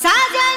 সাজা